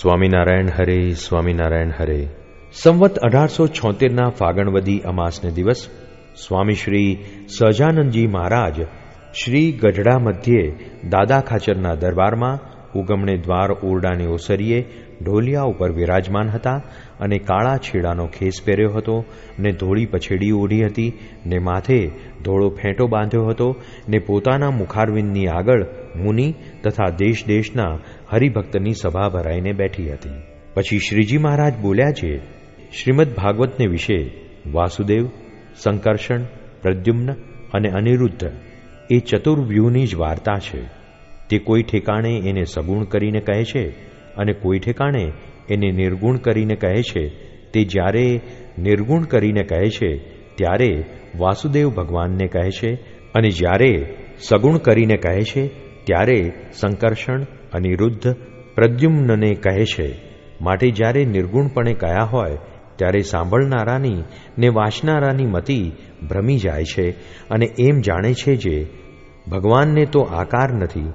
સ્વામિનારાયણ હરે સ્વામિનારાયણ હરે. સંવત અઢારસો છોતેરના ફાગણવદી અમાસને દિવસ સ્વામી શ્રી સહજાનંદજી મહારાજ શ્રી ગઢડા મધ્યે દાદા ખાચરના દરબારમાં ઉગમણે દ્વાર ઓરડાની ઓસરીએ, ઢોલિયા ઉપર વિરાજમાન હતા અને કાળા છેડાનો ખેસ પહેર્યો હતો ને ધોળી પછેડી ઓઢી હતી ને માથે ધોળો ફેંટો બાંધ્યો હતો ને પોતાના મુખારવિંદની આગળ મુનિ તથા દેશ દેશના હરિભક્તની સભા ભરાઈને બેઠી હતી. પછી શ્રીજી મહારાજ બોલ્યા છે, શ્રીમદ ભાગવતને વિશે વાસુદેવ, સંકર્ષણ, પ્રદ્યુમ્ન અને અનિરુદ્ધ એ ચતુર્વ્યૂહની જ વાર્તા છે. તે કોઈ ઠેકાણે એને સગુણ કરીને કહે છે અને કોઈ ઠેકાણે એને નિર્ગુણ કરીને કહે છે. તે જ્યારે નિર્ગુણ કરીને કહે છે, ત્યારે વાસુદેવ ભગવાનને કહે છે અને જ્યારે સગુણ કરીને કહે છે, ત્યારે સંકર્ષણ, અનિરુદ્ધ, પ્રદ્યુમ્નને કહે છે. માટે જ્યારે નિર્ગુણપણે કયા હોય, ત્યારે સાંભળનારાની ને વાંચનારાની મતિ ભ્રમી જાય છે અને એમ જાણે છે જે, ભગવાનને તો આકાર નથી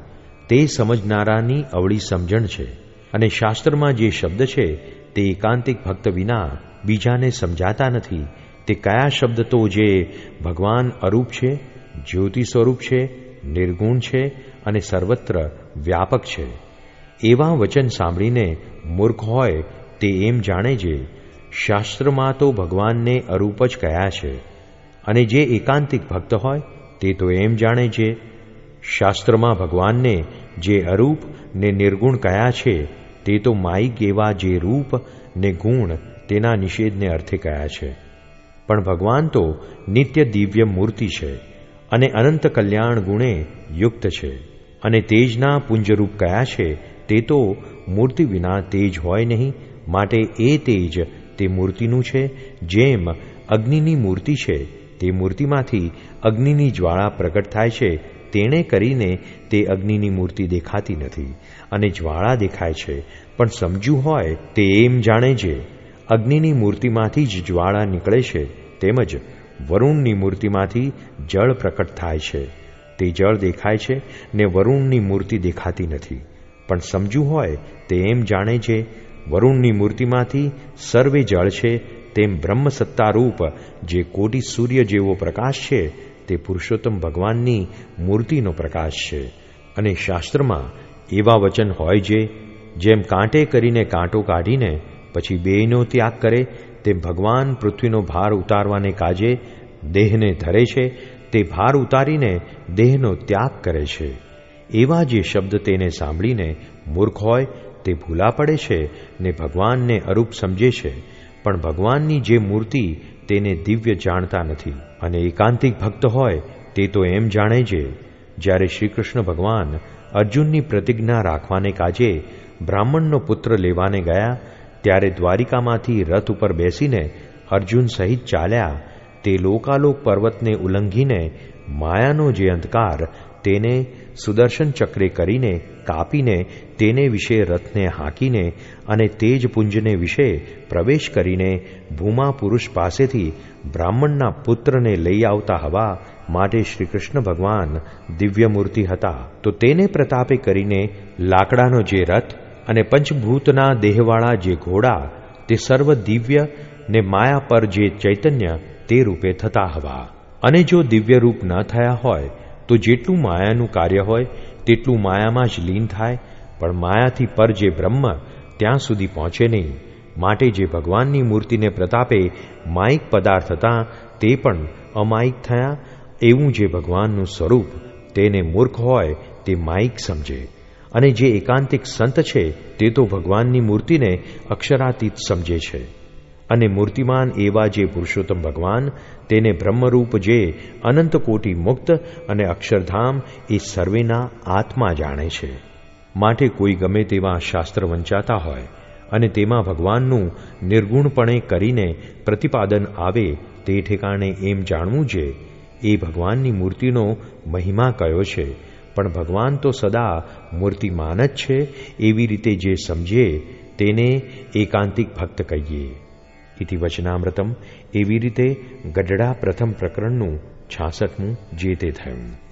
તે સમજનારાની અવળી સમજણ છે અને શાસ્ત્રમાં જે શબ્દ છે તે એકાંતિક ભક્ત વિના બીજાને સમજાતા નથી. તે કયા શબ્દ તો જે ભગવાન અરૂપ છે, જ્યોતિ સ્વરૂપ છે, નિર્ગુણ છે અને સર્વત્ર વ્યાપક છે. એવા વચન સાંભળીને મૂર્ખ હોય તે એમ જાણે છે, શાસ્ત્રમાં તો ભગવાનને અરૂપ જ કયા છે. અને જે એકાંતિક ભક્ત હોય તે તો એમ જાણે છે, શાસ્ત્રમાં ભગવાનને જે અરૂપ ને નિર્ગુણ કયા છે, તે તો માઇક એવા જે રૂપ ને ગુણ તેના નિષેધને અર્થે કયા છે. પણ ભગવાન તો નિત્ય દિવ્ય મૂર્તિ છે અને અનંત કલ્યાણ ગુણે યુક્ત છે અને તેજના પુંજરૂપ કયા છે, તે તો મૂર્તિ વિના તેજ હોય નહીં, માટે એ તેજ તે મૂર્તિનું છે, જેમ અગ્નિની મૂર્તિ છે તે મૂર્તિમાંથી અગ્નિની જ્વાળા પ્રગટ થાય છે. તેણે કરીને તે અગ્નિની મૂર્તિ દેખાતી નથી અને જ્વાળા દેખાય છે. પણ સમજ્યું હોય તે એમ જાણે છે, અગ્નિની મૂર્તિમાંથી જ જ્વાળા નીકળે છે તેમજ વરુણની મૂર્તિમાંથી જળ પ્રકટ થાય છે. તે જળ દેખાય છે ને વરુણની મૂર્તિ દેખાતી નથી. પણ સમજ્યું હોય તે એમ જાણે છે, વરુણની મૂર્તિમાંથી સર્વે જળ છે તેમ બ્રહ્મ સત્તારૂપ જે કોટી સૂર્ય જેવો પ્રકાશ છે, તે પુરુષોત્તમ ભગવાનની મૂર્તિનો પ્રકાશ છે. અને શાસ્ત્રમાં એવા વચન હોય જે, જેમ કાંટે કરીને કાંટો કાઢીને પછી બેયનો ત્યાગ કરે, તેમ ભગવાન પૃથ્વીનો ભાર ઉતારવાને કાજે દેહને ધરે છે, તે ભાર ઉતારીને દેહનો ત્યાગ કરે છે. એવા જે શબ્દ તેને સાંભળીને મૂર્ખ હોય, તે ભૂલા પડે છે ને ભગવાનને અરૂપ સમજે છે. પણ ભગવાનની જે મૂર્તિ તેને દિવ્ય જાણતા નથી અને એકાંતિક ભક્ત હોય તે તો એમ જાણે છે, જ્યારે શ્રી કૃષ્ણ ભગવાન અર્જુનની પ્રતિજ્ઞા રાખવાને કાજે બ્રાહ્મણનો પુત્ર લેવાને ગયા, ત્યારે દ્વારિકામાંથી રથ ઉપર બેસીને અર્જુન સહિત ચાલ્યા, તે લોકાલોક પર્વતને ઉલ્લંઘીને માયાનો જે અંધકાર તેને સુદર્શન ચક્રે કરીને કાપીને તેને વિશે રથને હાંકીને અને તેજ પુંજને વિશે પ્રવેશ કરીને ભૂમા પુરુષ પાસેથી બ્રાહ્મણના પુત્રને લઈ આવતા હવા માટે શ્રી કૃષ્ણ ભગવાન દિવ્યમૂર્તિ હતા. તો તેને પ્રતાપે કરીને લાકડાનો જે રથ અને પંચભૂતના દેહવાળા જે ઘોડા, તે સર્વ દિવ્ય ને માયા પર જે ચૈતન્ય, તે રૂપે થતા હવા. અને જો દિવ્ય રૂપ ન થયા હોય તો જેટલું માયાનું કાર્ય હોય, તેટલું માયામાં જ લીન થાય, પણ માયાથી પર જે બ્રહ્મ, ત્યાં સુધી પહોંચે નહીં. માટે જે ભગવાનની મૂર્તિને પ્રતાપે માયિક પદાર્થ હતા, તે પણ અમાયિક થયા. એવું જે ભગવાનનું સ્વરૂપ, તેને મૂર્ખ હોય, તે માયિક સમજે. અને જે એકાંતિક સંત છે, તે તો ભગવાનની મૂર્તિને અક્ષરાતીત સમજે છે. અને મૂર્તિમાન એવા જે પુરુષોત્તમ ભગવાન, તેને બ્રહ્મરૂપ જે અનંત કોટી મુક્ત અને અક્ષરધામ એ સર્વેના આત્મા જાણે છે. માટે કોઈ ગમે તેવા શાસ્ત્ર વંચાતા હોય અને તેમાં ભગવાનનું નિર્ગુણપણે કરીને પ્રતિપાદન આવે તે ઠેકાણે એમ જાણવું છે એ ભગવાનની મૂર્તિનો મહિમા કયો છે. પણ ભગવાન તો સદા મૂર્તિમાન જ છે, એવી રીતે જે સમજે તેને એકાંતિક ભક્ત કહીએ. ઇતિ વચનામૃતમ એવી રીતે ગઢડા પ્રથમ પ્રકરણનું છાસઠમું જે તે થયું